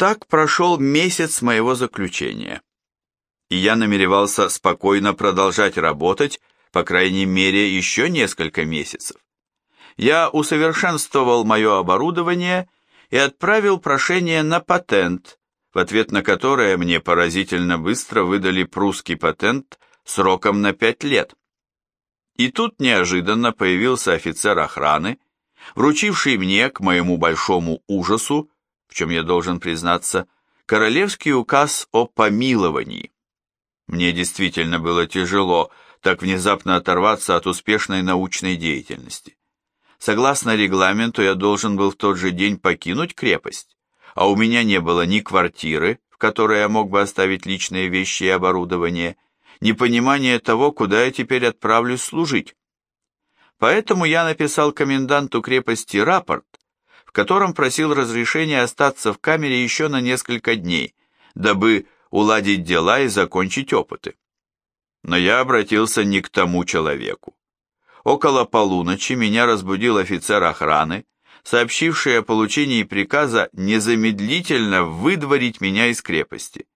Так прошел месяц моего заключения, и я намеревался спокойно продолжать работать, по крайней мере, еще несколько месяцев. Я усовершенствовал мое оборудование и отправил прошение на патент, в ответ на которое мне поразительно быстро выдали прусский патент сроком на пять лет. И тут неожиданно появился офицер охраны, вручивший мне, к моему большому ужасу, в чем я должен признаться, королевский указ о помиловании. Мне действительно было тяжело так внезапно оторваться от успешной научной деятельности. Согласно регламенту, я должен был в тот же день покинуть крепость, а у меня не было ни квартиры, в которой я мог бы оставить личные вещи и оборудование, ни понимания того, куда я теперь отправлюсь служить. Поэтому я написал коменданту крепости рапорт, в котором просил разрешения остаться в камере еще на несколько дней, дабы уладить дела и закончить опыты. Но я обратился не к тому человеку. Около полуночи меня разбудил офицер охраны, сообщивший о получении приказа незамедлительно выдворить меня из крепости.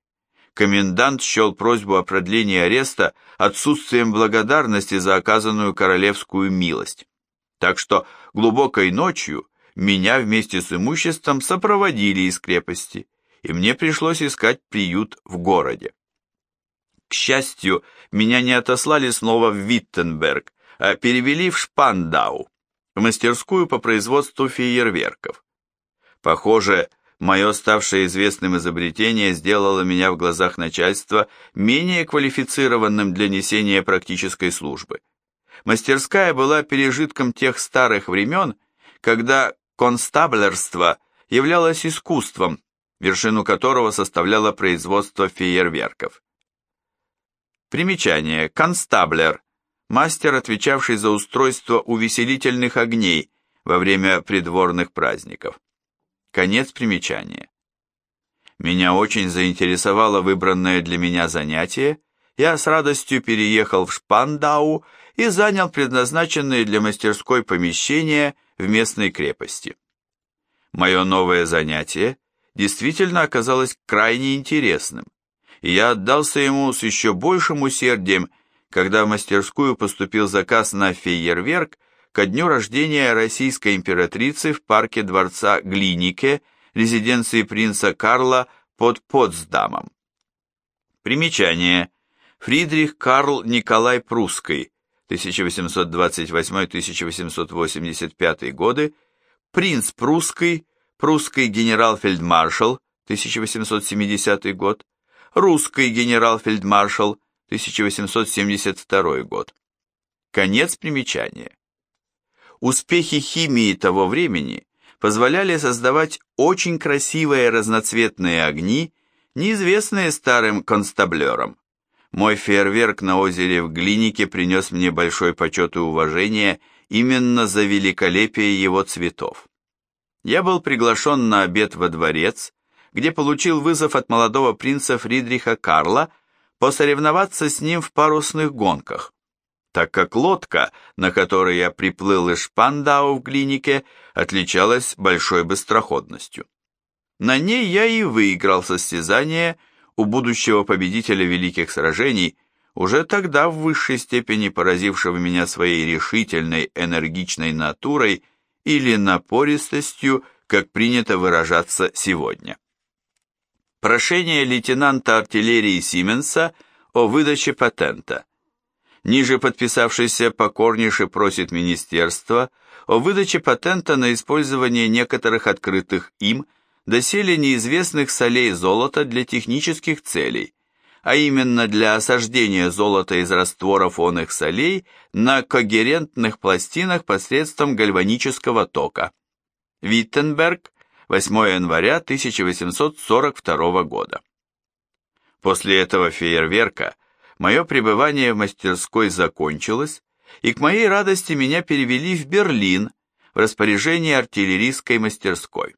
Комендант счел просьбу о продлении ареста отсутствием благодарности за оказанную королевскую милость. Так что глубокой ночью меня вместе с имуществом сопроводили из крепости, и мне пришлось искать приют в городе. К счастью, меня не отослали снова в Виттенберг, а перевели в Шпандау, в мастерскую по производству фейерверков. Похоже, мое ставшее известным изобретение сделало меня в глазах начальства менее квалифицированным для несения практической службы. Мастерская была пережитком тех старых времен, когда констаблерство являлось искусством, вершину которого составляло производство фейерверков. Примечание. Констаблер. Мастер, отвечавший за устройство увеселительных огней во время придворных праздников. Конец примечания. Меня очень заинтересовало выбранное для меня занятие, я с радостью переехал в Шпандау и занял предназначенные для мастерской помещения в местной крепости. Мое новое занятие действительно оказалось крайне интересным, и я отдался ему с еще большим усердием, когда в мастерскую поступил заказ на фейерверк ко дню рождения российской императрицы в парке дворца Глинике, резиденции принца Карла под Потсдамом. Примечание. Фридрих Карл Николай Прусский, 1828-1885 годы, принц прусский, прусский генерал-фельдмаршал, 1870 год, русский генерал-фельдмаршал, 1872 год. Конец примечания. Успехи химии того времени позволяли создавать очень красивые разноцветные огни, неизвестные старым констаблерам. Мой фейерверк на озере в Глинике принес мне большой почет и уважение именно за великолепие его цветов. Я был приглашен на обед во дворец, где получил вызов от молодого принца Фридриха Карла посоревноваться с ним в парусных гонках, так как лодка, на которой я приплыл из Шпандау в Глинике, отличалась большой быстроходностью. На ней я и выиграл состязание – у будущего победителя великих сражений, уже тогда в высшей степени поразившего меня своей решительной, энергичной натурой или напористостью, как принято выражаться сегодня. Прошение лейтенанта артиллерии Сименса о выдаче патента. Ниже подписавшийся покорнейше просит министерство о выдаче патента на использование некоторых открытых им доселе неизвестных солей золота для технических целей, а именно для осаждения золота из растворов онных солей на когерентных пластинах посредством гальванического тока. Виттенберг, 8 января 1842 года. После этого фейерверка мое пребывание в мастерской закончилось, и к моей радости меня перевели в Берлин в распоряжение артиллерийской мастерской.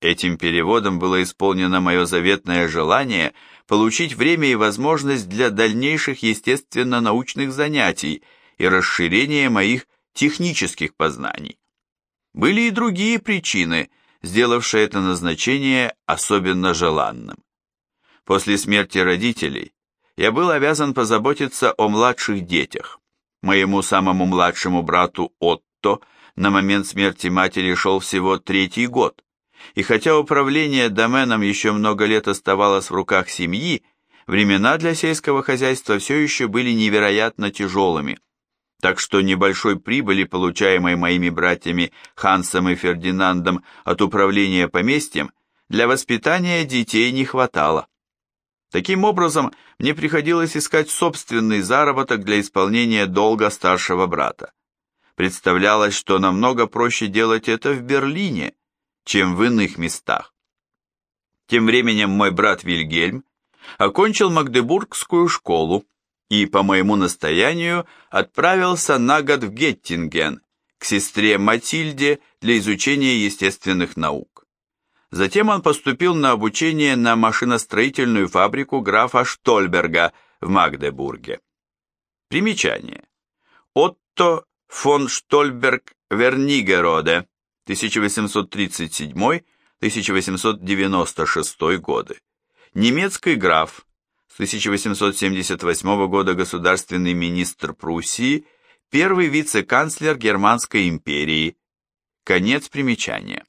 Этим переводом было исполнено мое заветное желание получить время и возможность для дальнейших естественно-научных занятий и расширения моих технических познаний. Были и другие причины, сделавшее это назначение особенно желанным. После смерти родителей я был обязан позаботиться о младших детях. Моему самому младшему брату Отто на момент смерти матери шел всего третий год, и хотя управление доменом еще много лет оставалось в руках семьи, времена для сельского хозяйства все еще были невероятно тяжелыми, так что небольшой прибыли, получаемой моими братьями Хансом и Фердинандом от управления поместьем, для воспитания детей не хватало. Таким образом, мне приходилось искать собственный заработок для исполнения долга старшего брата. Представлялось, что намного проще делать это в Берлине, чем в иных местах. Тем временем мой брат Вильгельм окончил Магдебургскую школу и, по моему настоянию, отправился на год в Геттинген к сестре Матильде для изучения естественных наук. Затем он поступил на обучение на машиностроительную фабрику графа Штольберга в Магдебурге. Примечание. Отто фон Штольберг Вернигероде, 1837-1896 годы. Немецкий граф, с 1878 года государственный министр Пруссии, первый вице-канцлер Германской империи. Конец примечания.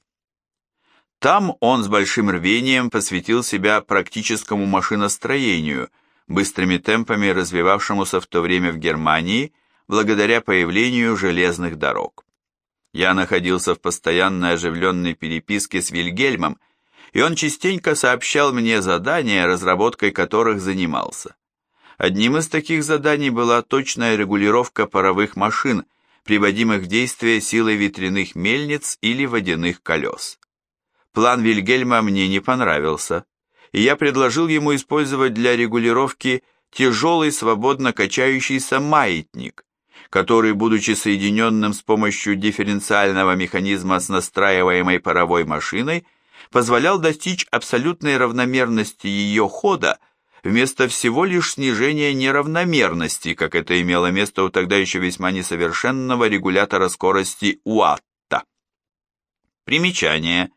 Там он с большим рвением посвятил себя практическому машиностроению, быстрыми темпами развивавшемуся в то время в Германии, благодаря появлению железных дорог. Я находился в постоянной оживленной переписке с Вильгельмом, и он частенько сообщал мне задания, разработкой которых занимался. Одним из таких заданий была точная регулировка паровых машин, приводимых в действие силой ветряных мельниц или водяных колес. План Вильгельма мне не понравился, и я предложил ему использовать для регулировки тяжелый свободно качающийся маятник, который, будучи соединенным с помощью дифференциального механизма с настраиваемой паровой машиной, позволял достичь абсолютной равномерности ее хода вместо всего лишь снижения неравномерности, как это имело место у тогда еще весьма несовершенного регулятора скорости УАТТа. Примечание.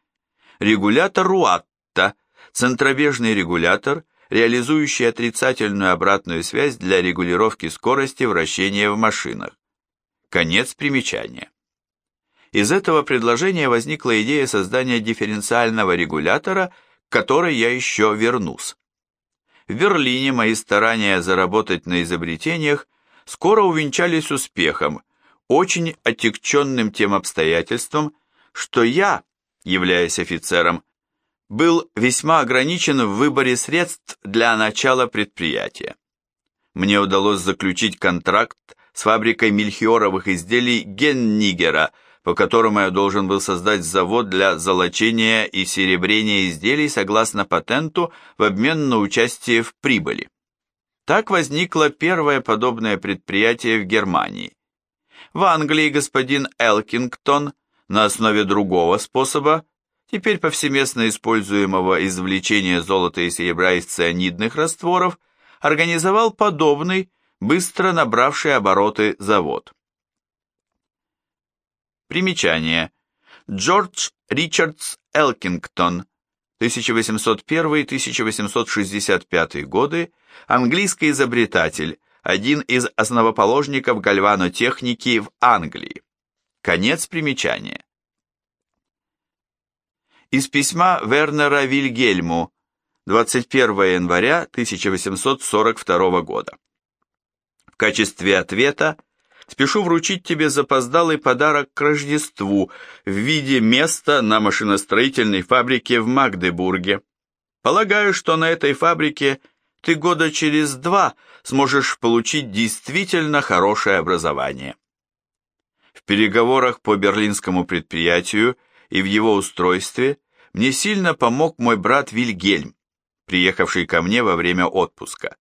Регулятор Руатта – центробежный регулятор, реализующий отрицательную обратную связь для регулировки скорости вращения в машинах. Конец примечания. Из этого предложения возникла идея создания дифференциального регулятора, к которой я еще вернусь. В Берлине мои старания заработать на изобретениях скоро увенчались успехом, очень отягченным тем обстоятельством, что я, являясь офицером, был весьма ограничен в выборе средств для начала предприятия. Мне удалось заключить контракт с фабрикой мельхиоровых изделий Геннигера, по которому я должен был создать завод для золочения и серебрения изделий согласно патенту в обмен на участие в прибыли. Так возникло первое подобное предприятие в Германии. В Англии господин Элкингтон на основе другого способа, теперь повсеместно используемого извлечения золота и серебра из цианидных растворов, организовал подобный, быстро набравший обороты завод. Примечание. Джордж Ричардс Элкингтон, 1801-1865 годы, английский изобретатель, один из основоположников гальванотехники в Англии. Конец примечания. Из письма Вернера Вильгельму 21 января 1842 года. В качестве ответа спешу вручить тебе запоздалый подарок к Рождеству в виде места на машиностроительной фабрике в Магдебурге. Полагаю, что на этой фабрике ты года через два сможешь получить действительно хорошее образование. В переговорах по берлинскому предприятию и в его устройстве мне сильно помог мой брат Вильгельм, приехавший ко мне во время отпуска.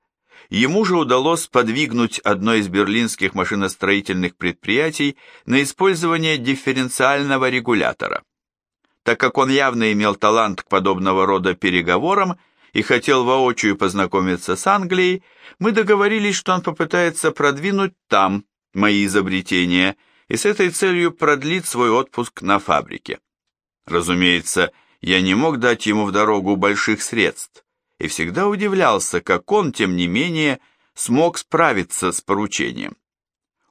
Ему же удалось подвигнуть одно из берлинских машиностроительных предприятий на использование дифференциального регулятора. Так как он явно имел талант к подобного рода переговорам и хотел воочию познакомиться с Англией, мы договорились, что он попытается продвинуть там мои изобретения – и с этой целью продлит свой отпуск на фабрике. Разумеется, я не мог дать ему в дорогу больших средств, и всегда удивлялся, как он, тем не менее, смог справиться с поручением.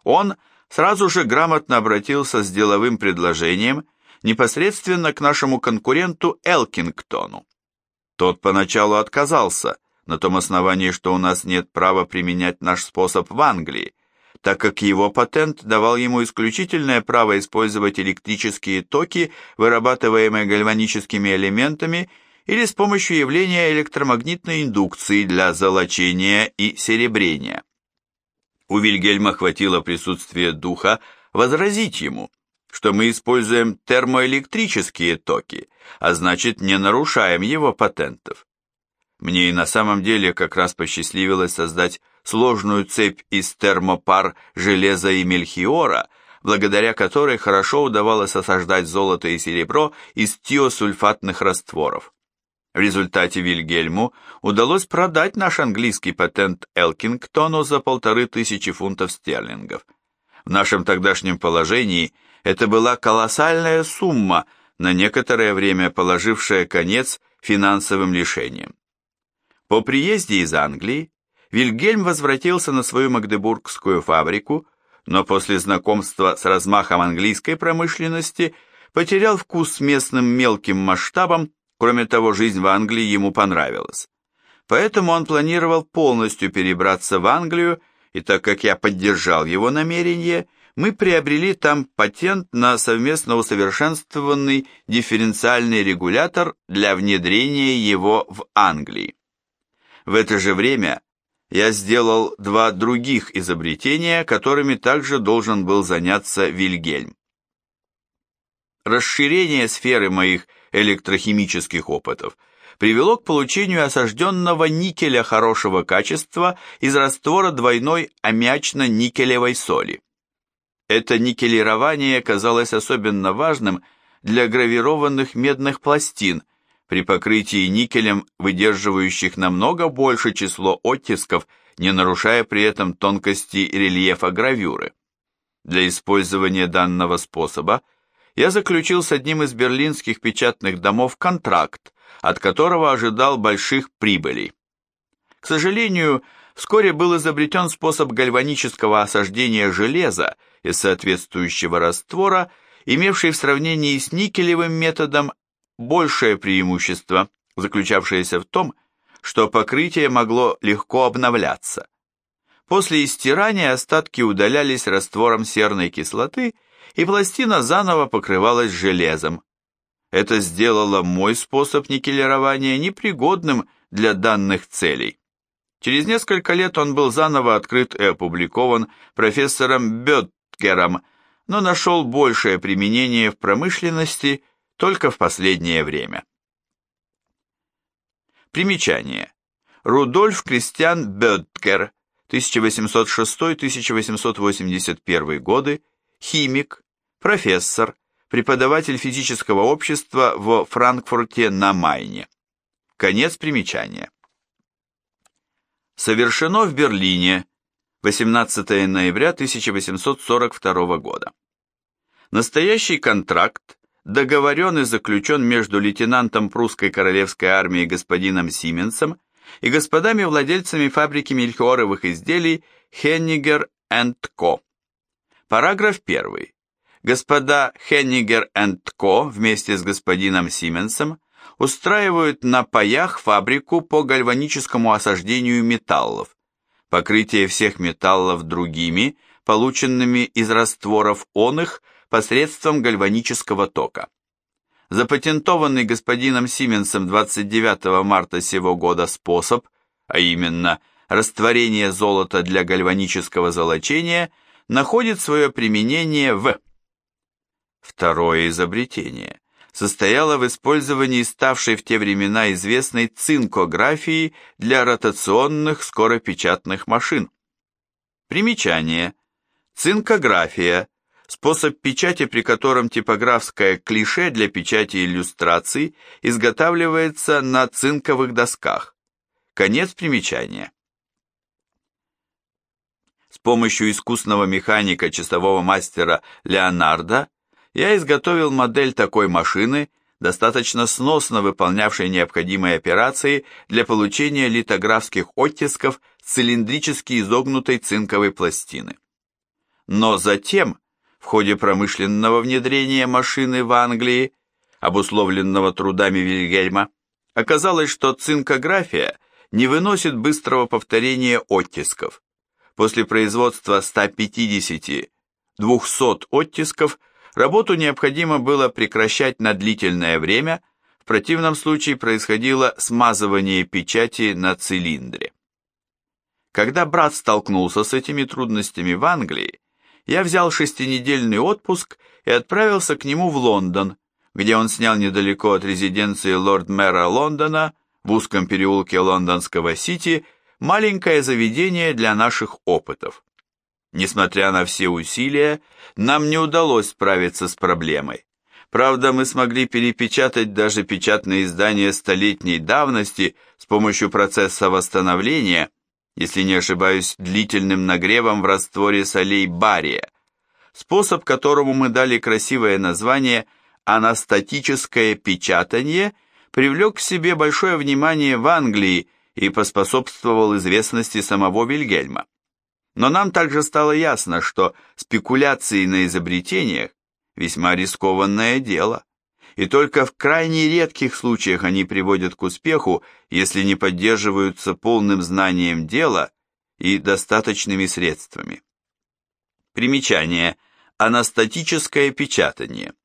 Он сразу же грамотно обратился с деловым предложением непосредственно к нашему конкуренту Элкингтону. Тот поначалу отказался, на том основании, что у нас нет права применять наш способ в Англии, так как его патент давал ему исключительное право использовать электрические токи, вырабатываемые гальваническими элементами, или с помощью явления электромагнитной индукции для золочения и серебрения. У Вильгельма хватило присутствия духа возразить ему, что мы используем термоэлектрические токи, а значит не нарушаем его патентов. Мне и на самом деле как раз посчастливилось создать сложную цепь из термопар, железа и мельхиора, благодаря которой хорошо удавалось осаждать золото и серебро из тиосульфатных растворов. В результате Вильгельму удалось продать наш английский патент Элкингтону за полторы тысячи фунтов стерлингов. В нашем тогдашнем положении это была колоссальная сумма, на некоторое время положившая конец финансовым лишениям. По приезде из Англии Вильгельм возвратился на свою магдебургскую фабрику, но после знакомства с размахом английской промышленности потерял вкус с местным мелким масштабом, кроме того, жизнь в Англии ему понравилась. Поэтому он планировал полностью перебраться в Англию, и так как я поддержал его намерение, мы приобрели там патент на совместно усовершенствованный дифференциальный регулятор для внедрения его в Англии. В это же время я сделал два других изобретения, которыми также должен был заняться Вильгельм. Расширение сферы моих электрохимических опытов привело к получению осажденного никеля хорошего качества из раствора двойной аммиачно-никелевой соли. Это никелирование казалось особенно важным для гравированных медных пластин, при покрытии никелем, выдерживающих намного больше число оттисков, не нарушая при этом тонкости рельефа гравюры. Для использования данного способа я заключил с одним из берлинских печатных домов контракт, от которого ожидал больших прибылей. К сожалению, вскоре был изобретен способ гальванического осаждения железа из соответствующего раствора, имевший в сравнении с никелевым методом большее преимущество, заключавшееся в том, что покрытие могло легко обновляться. После истирания остатки удалялись раствором серной кислоты, и пластина заново покрывалась железом. Это сделало мой способ никелирования непригодным для данных целей. Через несколько лет он был заново открыт и опубликован профессором Беттгером, но нашел большее применение в промышленности только в последнее время. Примечание. Рудольф Кристиан Беттгер, 1806-1881 годы, химик, профессор, преподаватель физического общества в Франкфурте на Майне. Конец примечания. Совершено в Берлине 18 ноября 1842 года. Настоящий контракт договорен и заключен между лейтенантом прусской королевской армии господином Сименсом и господами-владельцами фабрики мельхиоровых изделий Хеннигер энд Ко. Параграф 1. Господа Хеннигер энд Ко вместе с господином Сименсом устраивают на паях фабрику по гальваническому осаждению металлов, покрытие всех металлов другими, полученными из растворов он их, посредством гальванического тока. Запатентованный господином Сименсом 29 марта сего года способ, а именно растворение золота для гальванического золочения, находит свое применение в Второе изобретение состояло в использовании ставшей в те времена известной цинкографии для ротационных скоропечатных машин. Примечание. Цинкография способ печати, при котором типографское клише для печати иллюстраций изготавливается на цинковых досках. Конец примечания. С помощью искусного механика часового мастера Леонардо я изготовил модель такой машины, достаточно сносно выполнявшей необходимые операции для получения литографских оттисков цилиндрически изогнутой цинковой пластины. Но затем, в ходе промышленного внедрения машины в Англии, обусловленного трудами Вильгельма, оказалось, что цинкография не выносит быстрого повторения оттисков. После производства 150-200 оттисков работу необходимо было прекращать на длительное время, в противном случае происходило смазывание печати на цилиндре. Когда брат столкнулся с этими трудностями в Англии, я взял шестинедельный отпуск и отправился к нему в Лондон, где он снял недалеко от резиденции лорд-мэра Лондона, в узком переулке лондонского Сити, маленькое заведение для наших опытов. Несмотря на все усилия, нам не удалось справиться с проблемой. Правда, мы смогли перепечатать даже печатные издания столетней давности с помощью процесса восстановления – если не ошибаюсь, длительным нагревом в растворе солей бария, способ которому мы дали красивое название «анастатическое печатание», привлек к себе большое внимание в Англии и поспособствовал известности самого Вильгельма. Но нам также стало ясно, что спекуляции на изобретениях – весьма рискованное дело и только в крайне редких случаях они приводят к успеху, если не поддерживаются полным знанием дела и достаточными средствами. Примечание. Анастатическое печатание.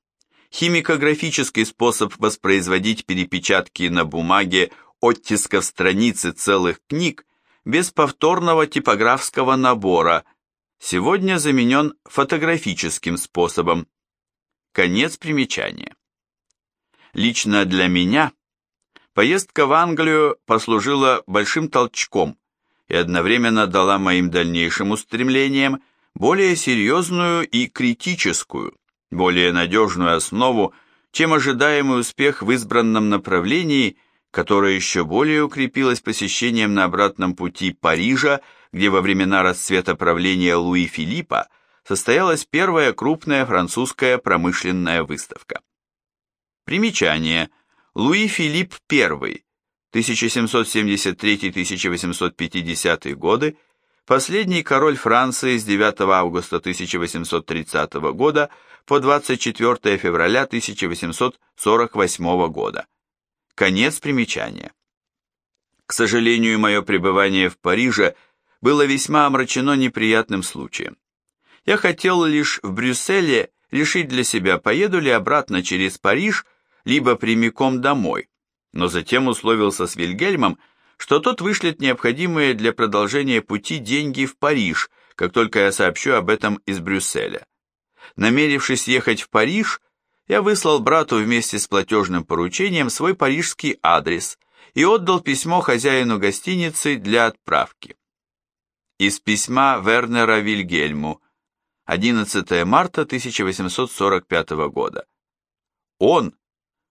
Химикографический способ воспроизводить перепечатки на бумаге оттисков страницы целых книг без повторного типографского набора, сегодня заменен фотографическим способом. Конец примечания. Лично для меня поездка в Англию послужила большим толчком и одновременно дала моим дальнейшим устремлениям более серьезную и критическую, более надежную основу, чем ожидаемый успех в избранном направлении, которое еще более укрепилось посещением на обратном пути Парижа, где во времена расцвета правления Луи Филиппа состоялась первая крупная французская промышленная выставка. Примечание. Луи Филипп I, 1773-1850 годы, последний король Франции с 9 августа 1830 года по 24 февраля 1848 года. Конец примечания. К сожалению, мое пребывание в Париже было весьма омрачено неприятным случаем. Я хотел лишь в Брюсселе решить для себя, поеду ли обратно через Париж либо прямиком домой, но затем условился с Вильгельмом, что тот вышлет необходимые для продолжения пути деньги в Париж, как только я сообщу об этом из Брюсселя. Намерившись ехать в Париж, я выслал брату вместе с платежным поручением свой парижский адрес и отдал письмо хозяину гостиницы для отправки. Из письма Вернера Вильгельму 11 марта 1845 года. Он,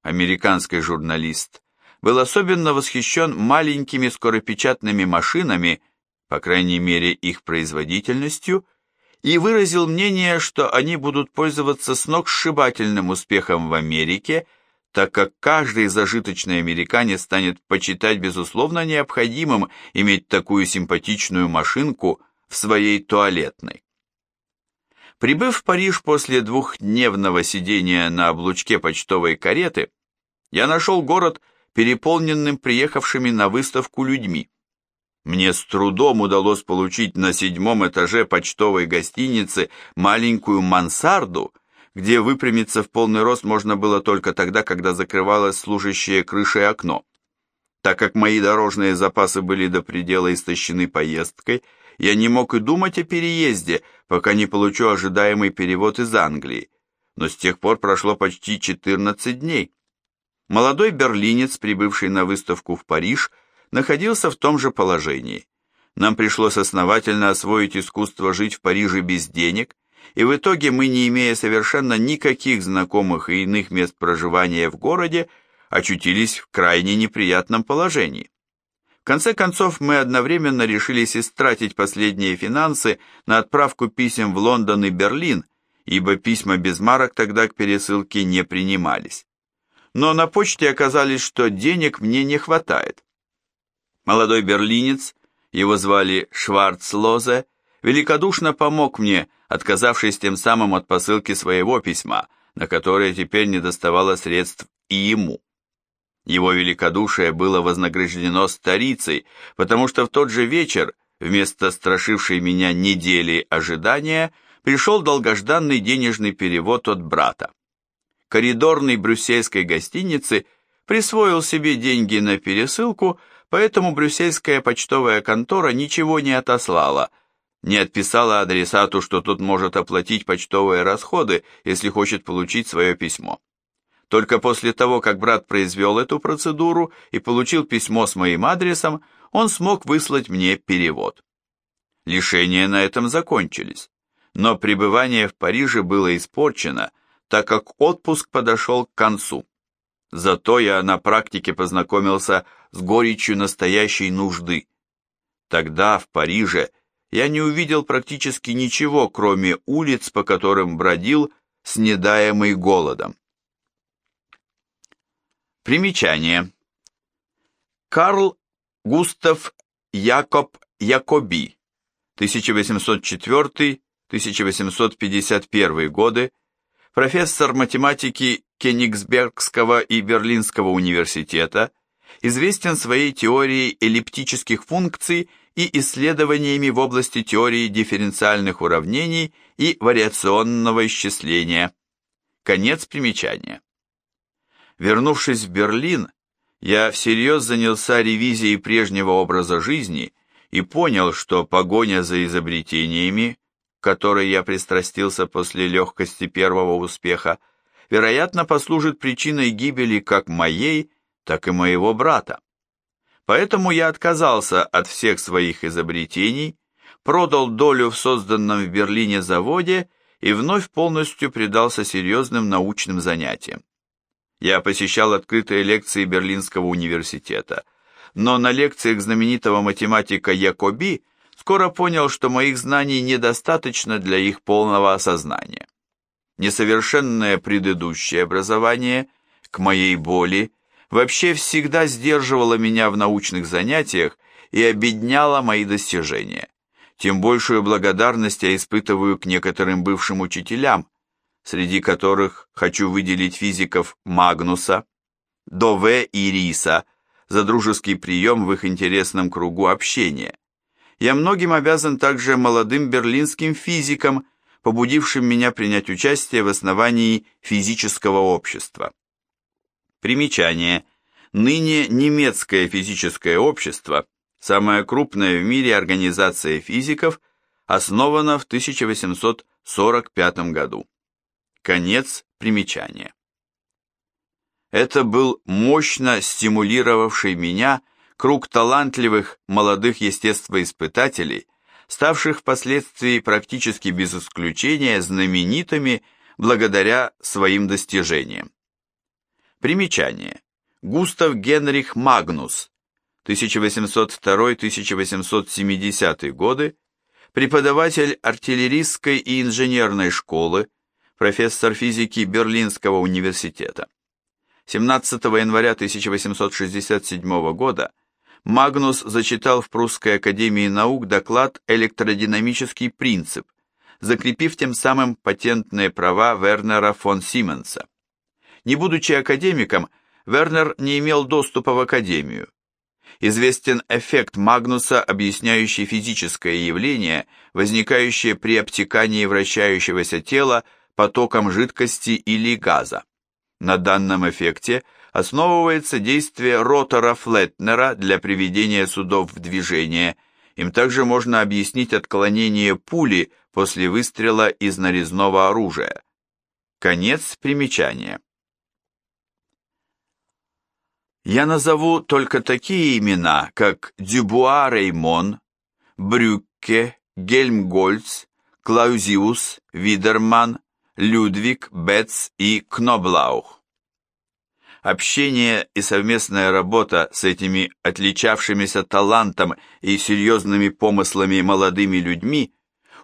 американский журналист, был особенно восхищен маленькими скоропечатными машинами, по крайней мере их производительностью, и выразил мнение, что они будут пользоваться сногсшибательным успехом в Америке, так как каждый зажиточный американец станет почитать безусловно необходимым иметь такую симпатичную машинку в своей туалетной. Прибыв в Париж после двухдневного сидения на облучке почтовой кареты, я нашел город переполненным приехавшими на выставку людьми. Мне с трудом удалось получить на седьмом этаже почтовой гостиницы маленькую мансарду, где выпрямиться в полный рост можно было только тогда, когда закрывалось служащее крышей окно. Так как мои дорожные запасы были до предела истощены поездкой, я не мог и думать о переезде, пока не получу ожидаемый перевод из Англии. Но с тех пор прошло почти 14 дней. Молодой берлинец, прибывший на выставку в Париж, находился в том же положении. Нам пришлось основательно освоить искусство жить в Париже без денег, и в итоге мы, не имея совершенно никаких знакомых и иных мест проживания в городе, очутились в крайне неприятном положении. В конце концов, мы одновременно решились истратить последние финансы на отправку писем в Лондон и Берлин, ибо письма без марок тогда к пересылке не принимались. Но на почте оказались, что денег мне не хватает. Молодой берлинец, его звали Шварцлозе, великодушно помог мне, отказавшись тем самым от посылки своего письма, на которое теперь не доставало средств и ему. Его великодушие было вознаграждено старицей, потому что в тот же вечер, вместо страшившей меня недели ожидания, пришел долгожданный денежный перевод от брата. Коридорный брюссельской гостиницы присвоил себе деньги на пересылку, поэтому брюссельская почтовая контора ничего не отослала, не отписала адресату, что тот может оплатить почтовые расходы, если хочет получить свое письмо. Только после того, как брат произвел эту процедуру и получил письмо с моим адресом, он смог выслать мне перевод. Лишения на этом закончились, но пребывание в Париже было испорчено, так как отпуск подошел к концу. Зато я на практике познакомился с горечью настоящей нужды. Тогда, в Париже, я не увидел практически ничего, кроме улиц, по которым бродил, снедаемый голодом. Примечание. Карл Густав Якоб Якоби, 1804-1851 годы, профессор математики Кенигсбергского и Берлинского университета, известен своей теорией эллиптических функций и исследованиями в области теории дифференциальных уравнений и вариационного исчисления. Конец примечания. Вернувшись в Берлин, я всерьез занялся ревизией прежнего образа жизни и понял, что погоня за изобретениями, которой я пристрастился после легкости первого успеха, вероятно, послужит причиной гибели как моей, так и моего брата. Поэтому я отказался от всех своих изобретений, продал долю в созданном в Берлине заводе и вновь полностью предался серьезным научным занятиям. Я посещал открытые лекции Берлинского университета, но на лекциях знаменитого математика Якоби скоро понял, что моих знаний недостаточно для их полного осознания. Несовершенное предыдущее образование, к моей боли, вообще всегда сдерживало меня в научных занятиях и обедняло мои достижения. Тем большую благодарность я испытываю к некоторым бывшим учителям, среди которых хочу выделить физиков Магнуса, Дове и Риса за дружеский прием в их интересном кругу общения. Я многим обязан также молодым берлинским физикам, побудившим меня принять участие в основании физического общества. Примечание. Ныне немецкое физическое общество, самая крупная в мире организация физиков, основана в 1845 году. Конец примечания. Это был мощно стимулировавший меня круг талантливых молодых естествоиспытателей, ставших впоследствии практически без исключения знаменитыми благодаря своим достижениям. Примечание. Густав Генрих Магнус, 1802-1870 годы, преподаватель артиллерийской и инженерной школы, профессор физики Берлинского университета. 17 января 1867 года Магнус зачитал в Прусской академии наук доклад «Электродинамический принцип», закрепив тем самым патентные права Вернера фон Сименса. Не будучи академиком, Вернер не имел доступа в академию. Известен эффект Магнуса, объясняющий физическое явление, возникающее при обтекании вращающегося тела потоком жидкости или газа. На данном эффекте основывается действие ротора Флетнера для приведения судов в движение. Им также можно объяснить отклонение пули после выстрела из нарезного оружия. Конец примечания. Я назову только такие имена, как Дюбуа Реймон, Брюкке, Гельмгольц, Клаузиус, Видерман, Людвиг, Бетц и Кноблаух. Общение и совместная работа с этими отличавшимися талантом и серьезными помыслами молодыми людьми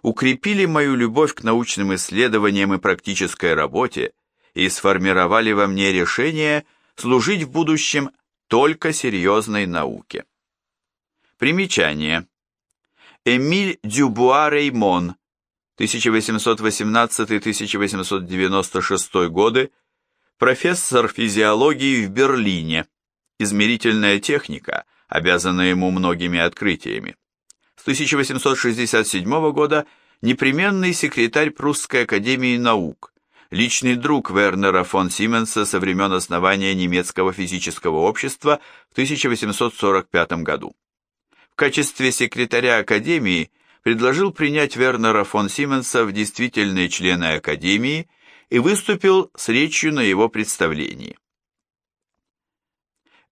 укрепили мою любовь к научным исследованиям и практической работе и сформировали во мне решение служить в будущем только серьезной науке. Примечание. Эмиль Дюбуа Реймон, 1818-1896 годы, профессор физиологии в Берлине, измерительная техника, обязана ему многими открытиями. С 1867 года непременный секретарь Прусской академии наук, личный друг Вернера фон Сименса со времен основания немецкого физического общества в 1845 году. В качестве секретаря академии предложил принять Вернера фон Сименса в действительные члены академии и выступил с речью на его представлении.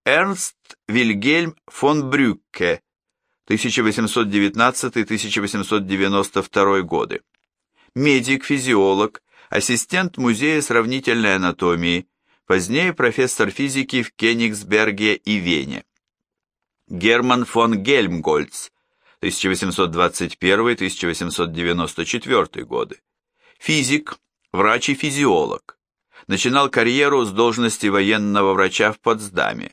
Эрнст Вильгельм фон Брюкке, 1819-1892 годы. Медик-физиолог, ассистент Музея сравнительной анатомии, позднее профессор физики в Кенигсберге и Вене. Герман фон Гельмгольц, 1821-1894 годы. Физик, врач и физиолог. Начинал карьеру с должности военного врача в Потсдаме.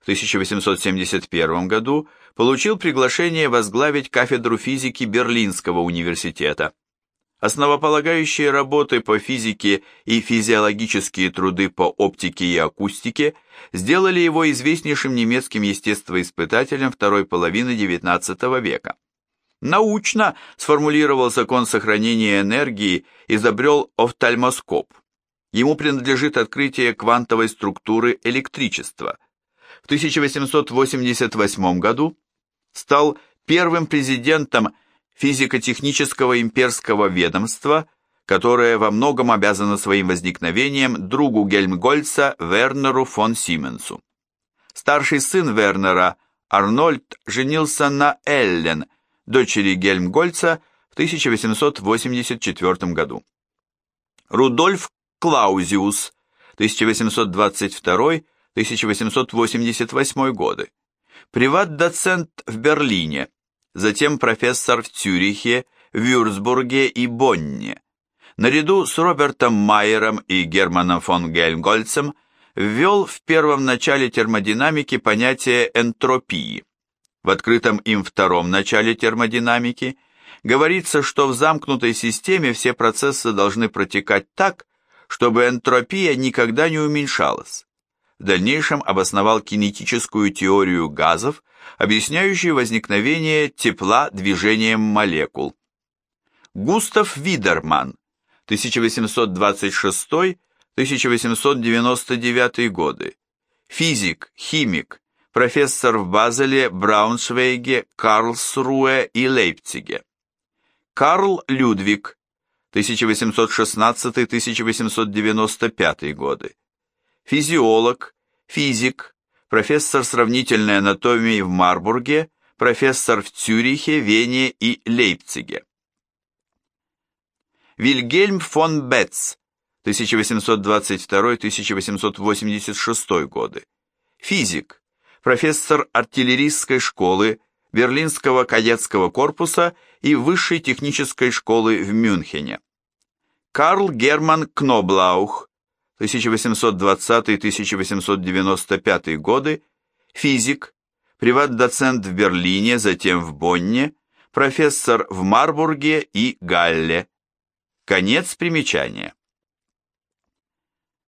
В 1871 году получил приглашение возглавить кафедру физики Берлинского университета. Основополагающие работы по физике и физиологические труды по оптике и акустике сделали его известнейшим немецким естествоиспытателем второй половины XIX века. Научно сформулировал закон сохранения энергии, изобрел офтальмоскоп. Ему принадлежит открытие квантовой структуры электричества. В 1888 году стал первым президентом физико-технического имперского ведомства, которое во многом обязано своим возникновением другу Гельмгольца Вернеру фон Сименсу. Старший сын Вернера, Арнольд, женился на Эллен, дочери Гельмгольца, в 1884 году. Рудольф Клаузиус, 1822-1888 годы, приват-доцент в Берлине, затем профессор в Цюрихе, Вюрцбурге и Бонне. Наряду с Робертом Майером и Германом фон Гельмгольцем ввел в первом начале термодинамики понятие энтропии. В открытом им втором начале термодинамики говорится, что в замкнутой системе все процессы должны протекать так, чтобы энтропия никогда не уменьшалась. В дальнейшем обосновал кинетическую теорию газов, объясняющую возникновение тепла движением молекул. Густав Видерман, 1826-1899 годы, физик, химик, профессор в Базеле, Брауншвейге, Карлсруэ и Лейпциге. Карл Людвиг, 1816-1895 годы, физиолог, физик, профессор сравнительной анатомии в Марбурге, профессор в Цюрихе, Вене и Лейпциге. Вильгельм фон Бетц, 1822-1886 годы, физик, профессор артиллерийской школы, Берлинского кадетского корпуса и Высшей технической школы в Мюнхене. Карл Герман Кноблаух, 1820-1895 годы, физик, приват-доцент в Берлине, затем в Бонне, профессор в Марбурге и Галле. Конец примечания.